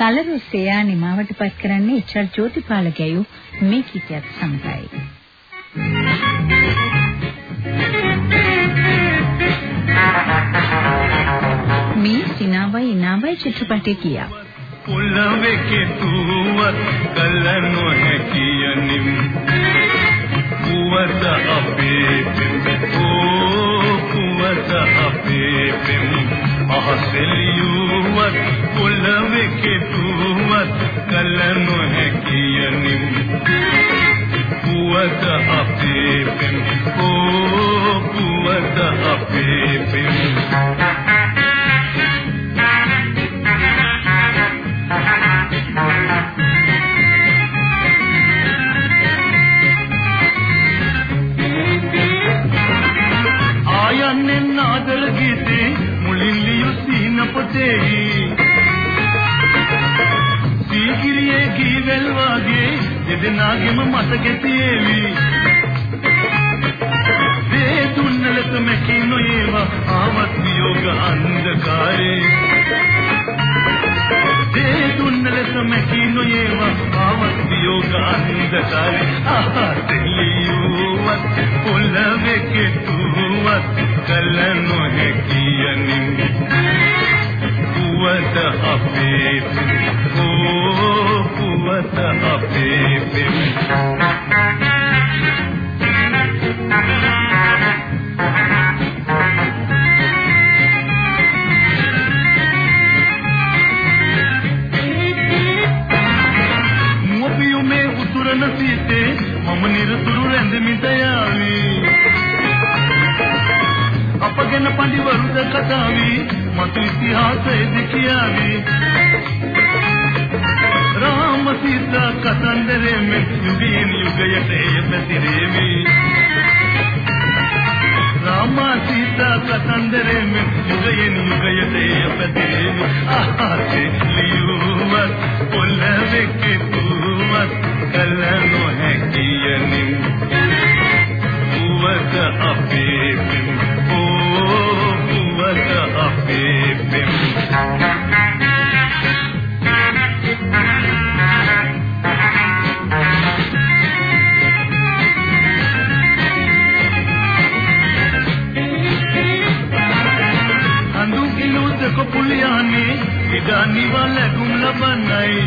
සලරුස්සයා නිමාවටපත් කරන්නේ එච්.ආර්. ජෝතිපාල ගැයූ මේ කීතයත් සමගයි. මේ සිනාවයි ඉනාවයි චිත්‍රපටය කියා. පොළවේ කෙටුවත් කල නොහැකියනිම් කුවත අපේ පෙම් ඕ කුවත අපේ පෙම් අහසෙලියුවත් පොළවේ කෙටුවත් කල නොහැකියනිම් කුවත පොතේ. සීගිරියේ කීවල් වාගේ දෙදෙනාගෙම මතකෙ තියේවි. දේ තුන්නලක මැකිනො ඒවා ආවත් වියෝග අන්ධකාරේ. දේ තුන්නලක මැකිනො ඒවා ආවත් වියෝග අන්ධකාරේ. ආහා දෙලියුවත් පොළවේ කෙටුවත් කල නොහැකියනින් පුවත අපේ ඕ පුවත අපේ පෙම් මුවපියුමේ උතුරන සීතේ මම නිරතුරු රැඳෙමි දයාවී අපගෙන පඬිවරුද කතාවී මතු ඉතිහාසයේද කියාවි රාම සීතා කතන්දරේ මෙන් යුගයෙන් යුගයට එය පැතිරෙමි රාම සීතා කතන්දරේ මෙන් යුගයෙන් යුගයට එය පැතිරෙමි ආහසේ ලියුවත් පොළවේ කෙටුවත් කල කිලුද කොපුලියානේ ඉදානි වලකුම් ලබන්නයි.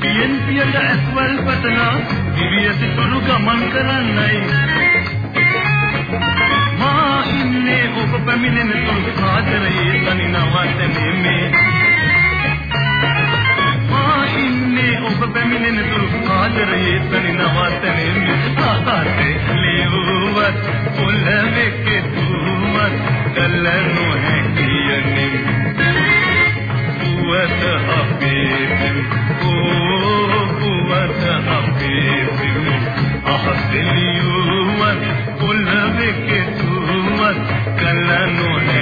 පියන් පියට ඇස්වල් පතනා දිවියති තුරු ගමන් කරන්නයි. ඉන්නේ ඔබ පැමිණෙන තුරු ආදරයේ තනි නවතනේ මේ මා ඉන්නේ ඔබ පැමිණෙන තුරු ආදරයේ තනි නවතනේ මේ ආකාශේ ලියුවත් අපේ පෙම් ඕ පුවත අපේ පෙම් අහසෙලියුවත් පොළවෙක තුවත් කලනෝනේ